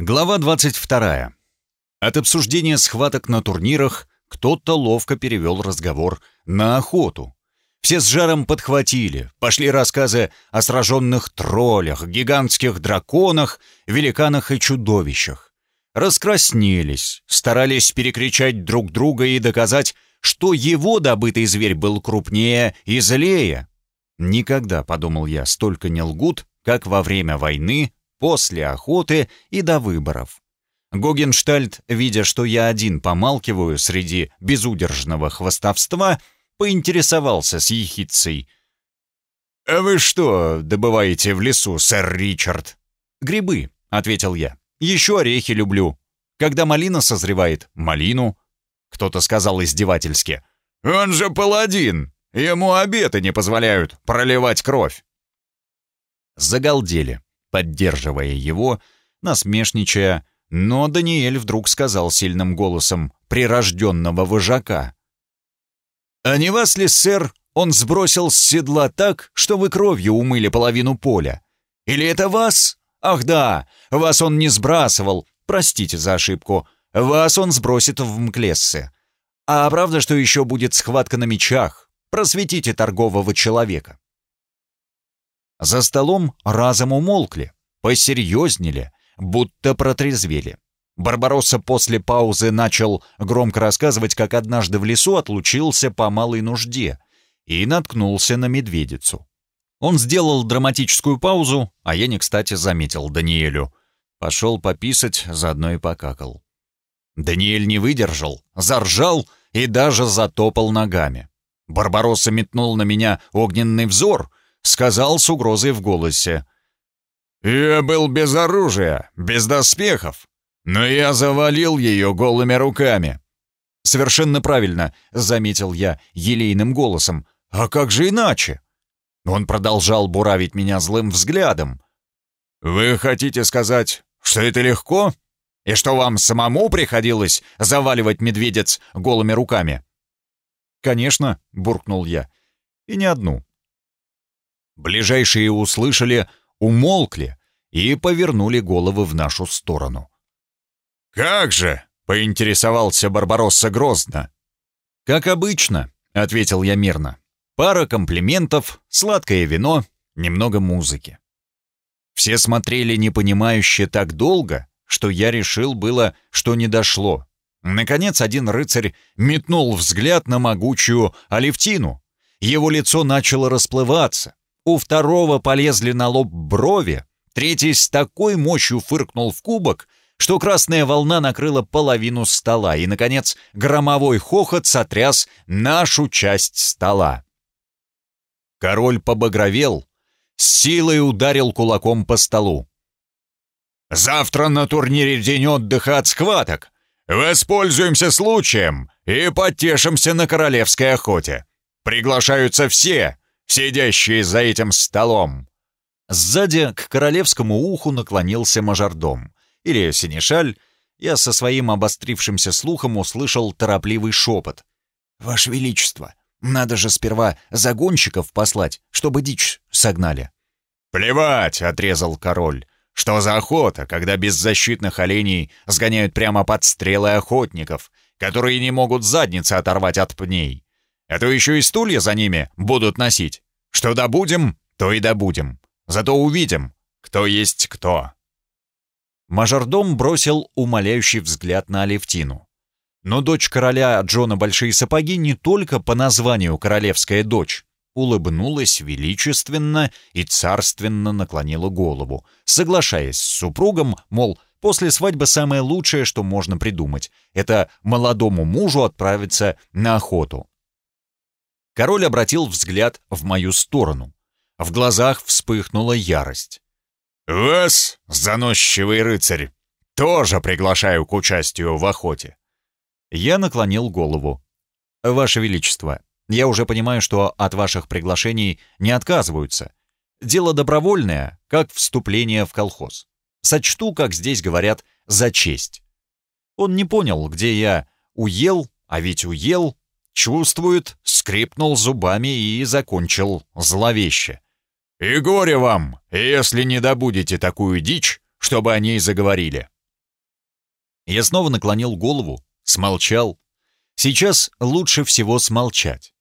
Глава 22. От обсуждения схваток на турнирах кто-то ловко перевел разговор на охоту. Все с жаром подхватили, пошли рассказы о сраженных троллях, гигантских драконах, великанах и чудовищах. Раскраснелись, старались перекричать друг друга и доказать, что его добытый зверь был крупнее и злее. Никогда, подумал я, столько не лгут, как во время войны после охоты и до выборов. Гогенштальт, видя, что я один помалкиваю среди безудержного хвостовства, поинтересовался с ехицей. «А вы что добываете в лесу, сэр Ричард?» «Грибы», — ответил я. «Еще орехи люблю. Когда малина созревает, малину». Кто-то сказал издевательски. «Он же паладин! Ему обеты не позволяют проливать кровь!» Загалдели поддерживая его, насмешничая, но Даниэль вдруг сказал сильным голосом прирожденного вожака. «А не вас ли, сэр, он сбросил с седла так, что вы кровью умыли половину поля? Или это вас? Ах да, вас он не сбрасывал, простите за ошибку, вас он сбросит в Мклессе. А правда, что еще будет схватка на мечах? Просветите торгового человека». За столом разом умолкли, посерьезнели, будто протрезвели. Барбаросса после паузы начал громко рассказывать, как однажды в лесу отлучился по малой нужде и наткнулся на медведицу. Он сделал драматическую паузу, а я не кстати заметил Даниэлю. Пошел пописать, заодно и покакал. Даниэль не выдержал, заржал и даже затопал ногами. Барбаросса метнул на меня огненный взор, сказал с угрозой в голосе. «Я был без оружия, без доспехов, но я завалил ее голыми руками». «Совершенно правильно», — заметил я елейным голосом. «А как же иначе?» Он продолжал буравить меня злым взглядом. «Вы хотите сказать, что это легко? И что вам самому приходилось заваливать медведец голыми руками?» «Конечно», — буркнул я. «И не одну». Ближайшие услышали, умолкли и повернули головы в нашу сторону. «Как же?» — поинтересовался Барбаросса грозно. «Как обычно», — ответил я мирно. «Пара комплиментов, сладкое вино, немного музыки». Все смотрели непонимающе так долго, что я решил было, что не дошло. Наконец один рыцарь метнул взгляд на могучую Алевтину. Его лицо начало расплываться, у второго полезли на лоб брови, третий с такой мощью фыркнул в кубок, что красная волна накрыла половину стола, и, наконец, громовой хохот сотряс нашу часть стола. Король побагровел, с силой ударил кулаком по столу. «Завтра на турнире день отдыха от схваток. Воспользуемся случаем и потешимся на королевской охоте. Приглашаются все, сидящие за этим столом!» Сзади к королевскому уху наклонился мажордом. Или синешаль. Я со своим обострившимся слухом услышал торопливый шепот. «Ваше Величество, надо же сперва загонщиков послать, чтобы дичь согнали». «Плевать!» — отрезал король. «Что за охота, когда беззащитных оленей сгоняют прямо под стрелы охотников, которые не могут задницы оторвать от пней? А то еще и стулья за ними будут носить. Что добудем, то и добудем. Зато увидим, кто есть кто». Мажордом бросил умоляющий взгляд на Алевтину. Но дочь короля Джона Большие Сапоги не только по названию королевская дочь, улыбнулась величественно и царственно наклонила голову, соглашаясь с супругом, мол, после свадьбы самое лучшее, что можно придумать, это молодому мужу отправиться на охоту. Король обратил взгляд в мою сторону. В глазах вспыхнула ярость. «Вас, заносчивый рыцарь, тоже приглашаю к участию в охоте». Я наклонил голову. «Ваше Величество, я уже понимаю, что от ваших приглашений не отказываются. Дело добровольное, как вступление в колхоз. Сочту, как здесь говорят, за честь». Он не понял, где я уел, а ведь уел, чувствует, скрипнул зубами и закончил зловеще. «И горе вам, если не добудете такую дичь, чтобы о ней заговорили. Я снова наклонил голову, смолчал. Сейчас лучше всего смолчать.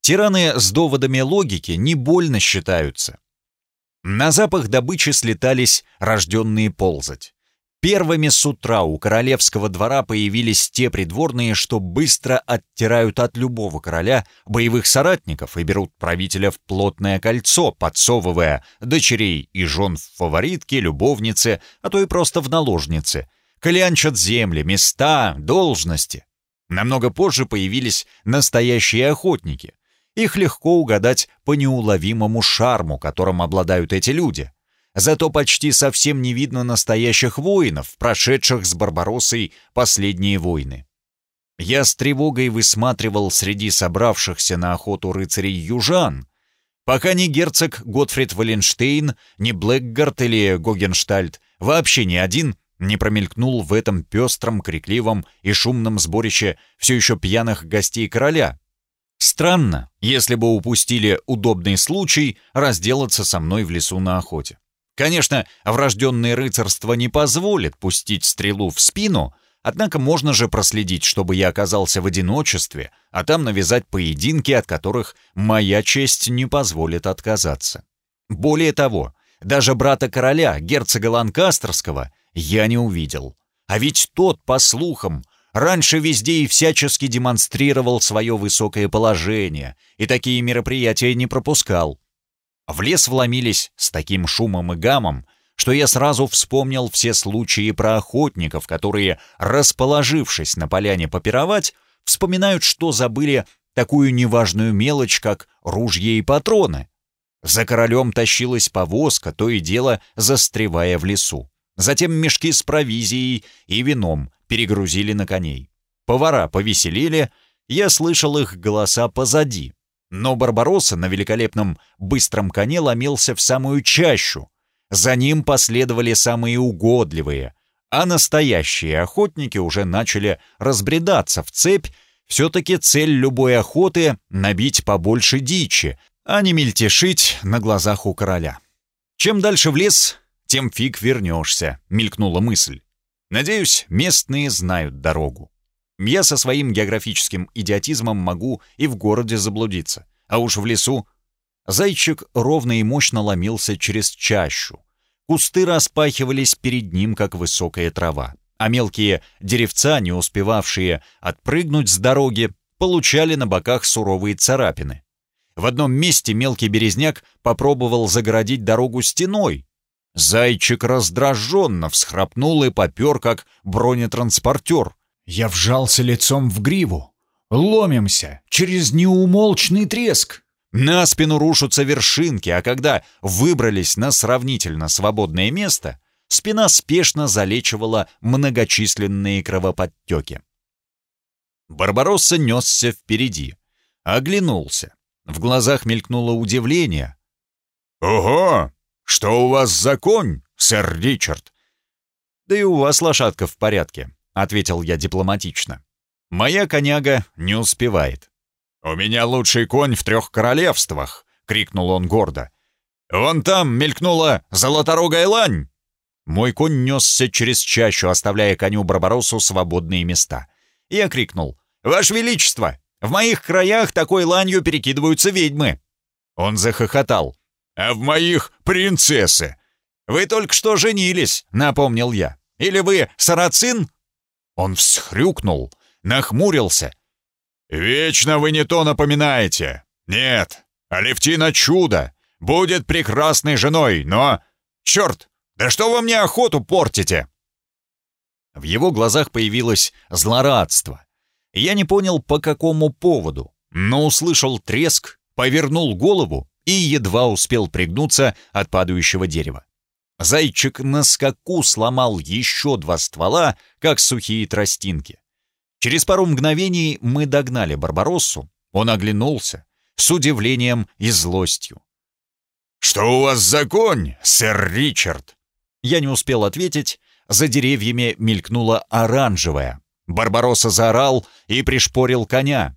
Тираны с доводами логики не больно считаются. На запах добычи слетались рожденные ползать. Первыми с утра у королевского двора появились те придворные, что быстро оттирают от любого короля боевых соратников и берут правителя в плотное кольцо, подсовывая дочерей и жен в фаворитки, любовницы, а то и просто в наложницы. Клянчат земли, места, должности. Намного позже появились настоящие охотники, их легко угадать по неуловимому шарму, которым обладают эти люди. Зато почти совсем не видно настоящих воинов, прошедших с Барбароссой последние войны. Я с тревогой высматривал среди собравшихся на охоту рыцарей южан, пока ни герцог Готфрид Валенштейн, ни Блэкгард или Гогенштальт, вообще ни один не промелькнул в этом пестром, крикливом и шумном сборище все еще пьяных гостей короля, Странно, если бы упустили удобный случай разделаться со мной в лесу на охоте. Конечно, врожденное рыцарство не позволит пустить стрелу в спину, однако можно же проследить, чтобы я оказался в одиночестве, а там навязать поединки, от которых моя честь не позволит отказаться. Более того, даже брата короля, герцога Ланкастерского, я не увидел. А ведь тот, по слухам, раньше везде и всячески демонстрировал свое высокое положение и такие мероприятия не пропускал. В лес вломились с таким шумом и гамом, что я сразу вспомнил все случаи про охотников, которые, расположившись на поляне попировать, вспоминают, что забыли такую неважную мелочь, как ружья и патроны. За королем тащилась повозка, то и дело застревая в лесу. Затем мешки с провизией и вином, перегрузили на коней. Повара повеселели, я слышал их голоса позади. Но Барбаросса на великолепном быстром коне ломился в самую чащу. За ним последовали самые угодливые, а настоящие охотники уже начали разбредаться в цепь. Все-таки цель любой охоты — набить побольше дичи, а не мельтешить на глазах у короля. Чем дальше в лес, тем фиг вернешься, мелькнула мысль. Надеюсь, местные знают дорогу. Я со своим географическим идиотизмом могу и в городе заблудиться. А уж в лесу... Зайчик ровно и мощно ломился через чащу. Кусты распахивались перед ним, как высокая трава. А мелкие деревца, не успевавшие отпрыгнуть с дороги, получали на боках суровые царапины. В одном месте мелкий березняк попробовал загородить дорогу стеной, Зайчик раздраженно всхрапнул и попер, как бронетранспортер. Я вжался лицом в гриву. Ломимся через неумолчный треск. На спину рушатся вершинки, а когда выбрались на сравнительно свободное место, спина спешно залечивала многочисленные кровоподтеки. Барбаросса несся впереди. Оглянулся. В глазах мелькнуло удивление. «Ого! «Что у вас за конь, сэр Ричард?» «Да и у вас лошадка в порядке», — ответил я дипломатично. «Моя коняга не успевает». «У меня лучший конь в трех королевствах!» — крикнул он гордо. «Вон там мелькнула золоторогая лань!» Мой конь несся через чащу, оставляя коню Барбаросу свободные места. Я крикнул. «Ваше Величество! В моих краях такой ланью перекидываются ведьмы!» Он захохотал а в моих — принцессы. Вы только что женились, напомнил я. Или вы сарацин? Он всхрюкнул, нахмурился. Вечно вы не то напоминаете. Нет, Алевтина чудо, будет прекрасной женой, но... Черт, да что вы мне охоту портите? В его глазах появилось злорадство. Я не понял, по какому поводу, но услышал треск, повернул голову и едва успел пригнуться от падающего дерева. Зайчик на скаку сломал еще два ствола, как сухие тростинки. Через пару мгновений мы догнали Барбароссу. Он оглянулся с удивлением и злостью. «Что у вас за конь, сэр Ричард?» Я не успел ответить. За деревьями мелькнула оранжевая. Барбаросса заорал и пришпорил коня.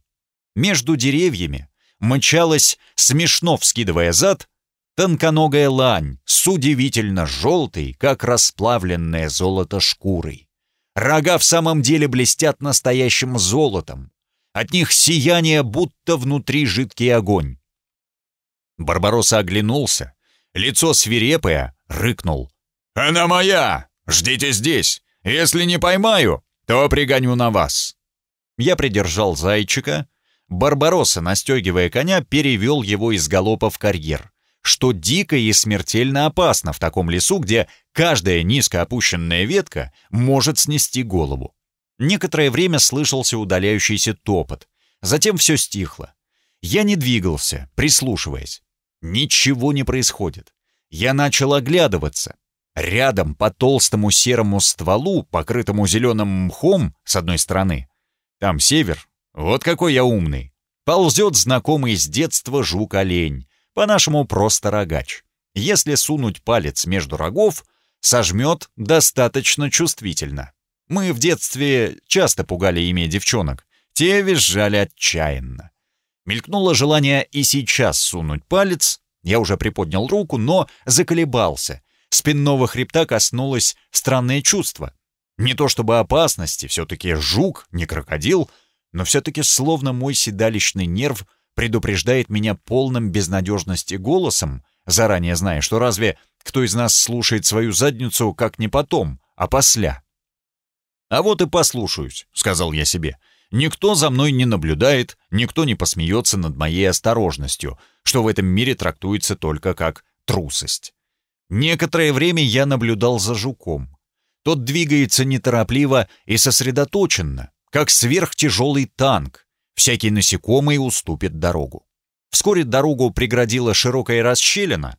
Между деревьями мчалась, смешно вскидывая зад, тонконогая лань с удивительно желтой, как расплавленное золото шкурой. Рога в самом деле блестят настоящим золотом. От них сияние, будто внутри жидкий огонь. Барбаросса оглянулся. Лицо свирепое, рыкнул. «Она моя! Ждите здесь! Если не поймаю, то пригоню на вас!» Я придержал зайчика. Барбаросса, настегивая коня, перевел его из галопа в карьер, что дико и смертельно опасно в таком лесу, где каждая низко опущенная ветка может снести голову. Некоторое время слышался удаляющийся топот. Затем все стихло. Я не двигался, прислушиваясь. Ничего не происходит. Я начал оглядываться. Рядом по толстому серому стволу, покрытому зеленым мхом с одной стороны, там север, вот какой я умный, ползет знакомый с детства жук-олень, по-нашему просто рогач. Если сунуть палец между рогов, сожмет достаточно чувствительно. Мы в детстве часто пугали ими девчонок. Те визжали отчаянно. Мелькнуло желание и сейчас сунуть палец. Я уже приподнял руку, но заколебался. Спинного хребта коснулось странное чувство. Не то чтобы опасности, все-таки жук, не крокодил, но все-таки словно мой седалищный нерв предупреждает меня полным безнадежности голосом, заранее зная, что разве кто из нас слушает свою задницу как не потом, а после. «А вот и послушаюсь», — сказал я себе. «Никто за мной не наблюдает, никто не посмеется над моей осторожностью, что в этом мире трактуется только как трусость». Некоторое время я наблюдал за жуком. Тот двигается неторопливо и сосредоточенно, как сверхтяжелый танк. Всякий насекомый уступит дорогу. Вскоре дорогу преградила широкая расщелина.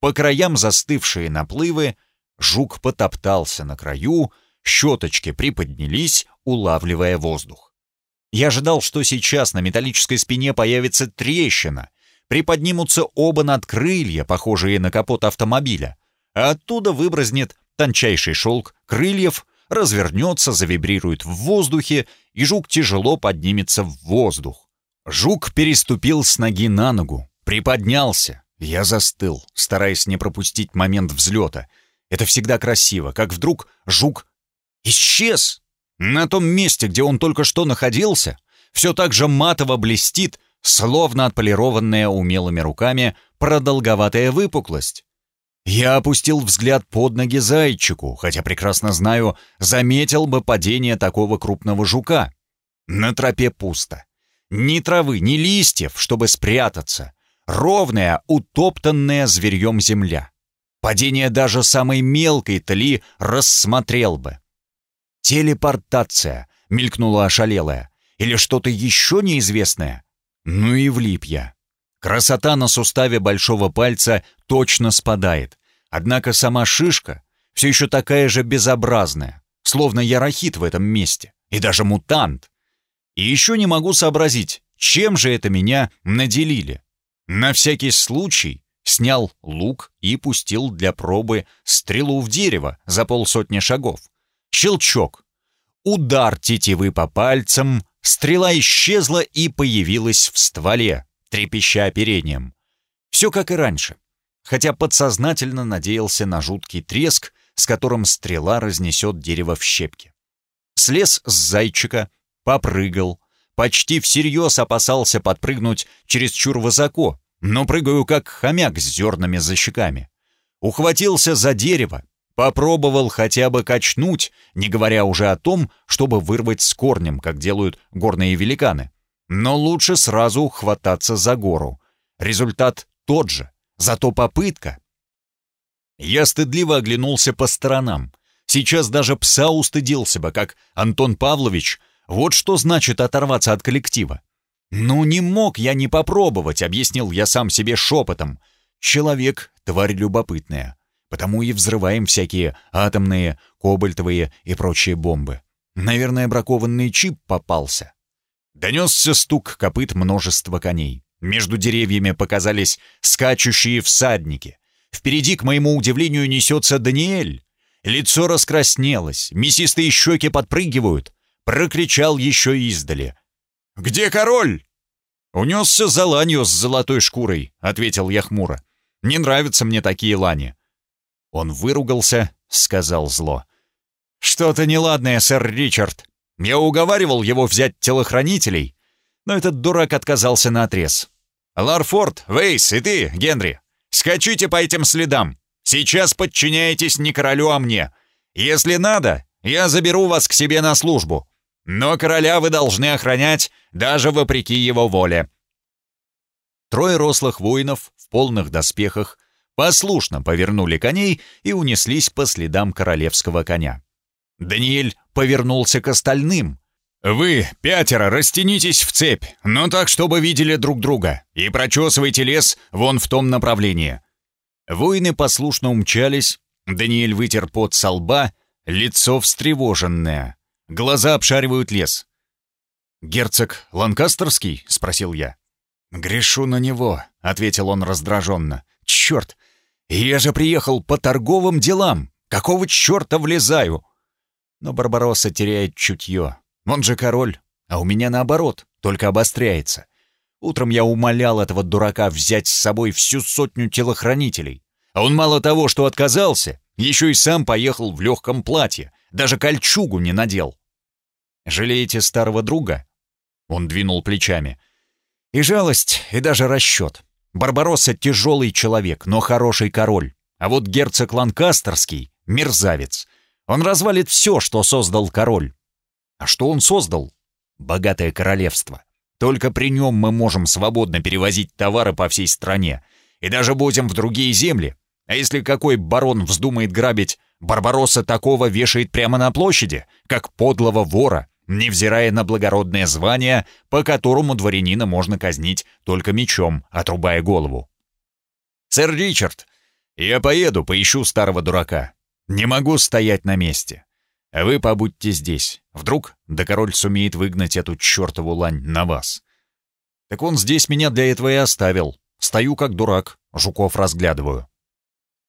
По краям застывшие наплывы, жук потоптался на краю, щеточки приподнялись, улавливая воздух. Я ожидал, что сейчас на металлической спине появится трещина, приподнимутся оба надкрылья, похожие на капот автомобиля, а оттуда выбразнет тончайший шелк крыльев, развернется, завибрирует в воздухе, и жук тяжело поднимется в воздух. Жук переступил с ноги на ногу, приподнялся. Я застыл, стараясь не пропустить момент взлета. Это всегда красиво, как вдруг жук Исчез! На том месте, где он только что находился, все так же матово блестит, словно отполированная умелыми руками продолговатая выпуклость. Я опустил взгляд под ноги зайчику, хотя прекрасно знаю, заметил бы падение такого крупного жука. На тропе пусто. Ни травы, ни листьев, чтобы спрятаться. Ровная, утоптанная зверьем земля. Падение даже самой мелкой тли рассмотрел бы. «Телепортация!» — мелькнула ошалелая. «Или что-то еще неизвестное?» Ну и влип я. Красота на суставе большого пальца точно спадает. Однако сама шишка все еще такая же безобразная, словно я рахит в этом месте, и даже мутант. И еще не могу сообразить, чем же это меня наделили. На всякий случай снял лук и пустил для пробы стрелу в дерево за полсотни шагов. Щелчок. Удар тетивы по пальцам, стрела исчезла и появилась в стволе, трепеща оперением. Все как и раньше, хотя подсознательно надеялся на жуткий треск, с которым стрела разнесет дерево в щепки. Слез с зайчика, попрыгал, почти всерьез опасался подпрыгнуть чересчур высоко, но прыгаю как хомяк с зернами за щеками. Ухватился за дерево, Попробовал хотя бы качнуть, не говоря уже о том, чтобы вырвать с корнем, как делают горные великаны. Но лучше сразу хвататься за гору. Результат тот же, зато попытка. Я стыдливо оглянулся по сторонам. Сейчас даже пса устыдился бы, как Антон Павлович. Вот что значит оторваться от коллектива. «Ну не мог я не попробовать», — объяснил я сам себе шепотом. «Человек — тварь любопытная. Потому и взрываем всякие атомные, кобальтовые и прочие бомбы. Наверное, бракованный чип попался. Донесся стук копыт множества коней. Между деревьями показались скачущие всадники. Впереди, к моему удивлению, несется Даниэль. Лицо раскраснелось, мясистые щеки подпрыгивают. Прокричал еще издали. «Где король?» «Унесся за ланью с золотой шкурой», — ответил я хмуро. «Не нравятся мне такие лани. Он выругался, сказал зло. «Что-то неладное, сэр Ричард. Я уговаривал его взять телохранителей, но этот дурак отказался на отрез. Ларфорд, Вейс и ты, Генри, скачите по этим следам. Сейчас подчиняетесь не королю, а мне. Если надо, я заберу вас к себе на службу. Но короля вы должны охранять, даже вопреки его воле». Трое рослых воинов в полных доспехах послушно повернули коней и унеслись по следам королевского коня. Даниэль повернулся к остальным. «Вы, пятеро, растянитесь в цепь, но так, чтобы видели друг друга, и прочесывайте лес вон в том направлении». Воины послушно умчались, Даниэль вытер пот со лба, лицо встревоженное. Глаза обшаривают лес. «Герцог Ланкастерский?» — спросил я. «Грешу на него», — ответил он раздраженно. «Черт! Я же приехал по торговым делам! Какого черта влезаю?» Но Барбаросса теряет чутье. Он же король, а у меня наоборот, только обостряется. Утром я умолял этого дурака взять с собой всю сотню телохранителей. А он мало того, что отказался, еще и сам поехал в легком платье, даже кольчугу не надел. «Жалеете старого друга?» Он двинул плечами. «И жалость, и даже расчет. Барбаросса тяжелый человек, но хороший король. А вот герцог Ланкастерский — мерзавец. Он развалит все, что создал король. А что он создал? Богатое королевство. Только при нем мы можем свободно перевозить товары по всей стране. И даже будем в другие земли. А если какой барон вздумает грабить, Барбаросса такого вешает прямо на площади, как подлого вора, невзирая на благородное звание, по которому дворянина можно казнить только мечом, отрубая голову. «Сэр Ричард, я поеду, поищу старого дурака. Не могу стоять на месте. А вы побудьте здесь. Вдруг да король сумеет выгнать эту чертову лань на вас. Так он здесь меня для этого и оставил. Стою как дурак, жуков разглядываю.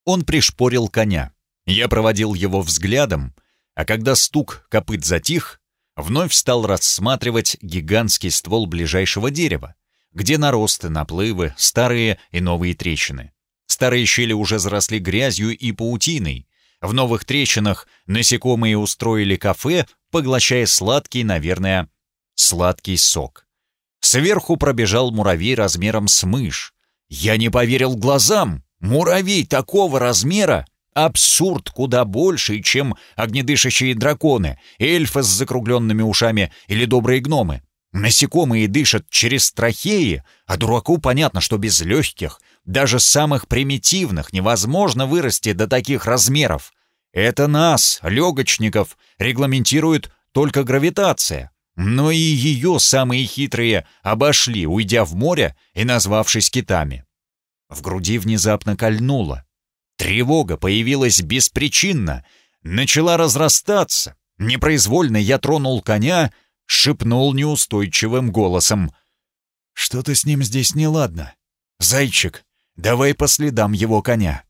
Он пришпорил коня. Я проводил его взглядом, а когда стук копыт затих, вновь стал рассматривать гигантский ствол ближайшего дерева, где наросты, наплывы, старые и новые трещины. Старые щели уже заросли грязью и паутиной, в новых трещинах насекомые устроили кафе, поглощая сладкий, наверное, сладкий сок. Сверху пробежал муравей размером с мышь. Я не поверил глазам. Муравей такого размера абсурд куда больше, чем огнедышащие драконы, эльфы с закругленными ушами или добрые гномы. Насекомые дышат через трахеи, а дураку понятно, что без легких даже самых примитивных невозможно вырасти до таких размеров. Это нас, легочников, регламентирует только гравитация. Но и ее самые хитрые обошли, уйдя в море и назвавшись китами. В груди внезапно кольнуло. Тревога появилась беспричинно, начала разрастаться. Непроизвольно я тронул коня, шепнул неустойчивым голосом. «Что-то с ним здесь неладно. Зайчик, Давай по следам его коня.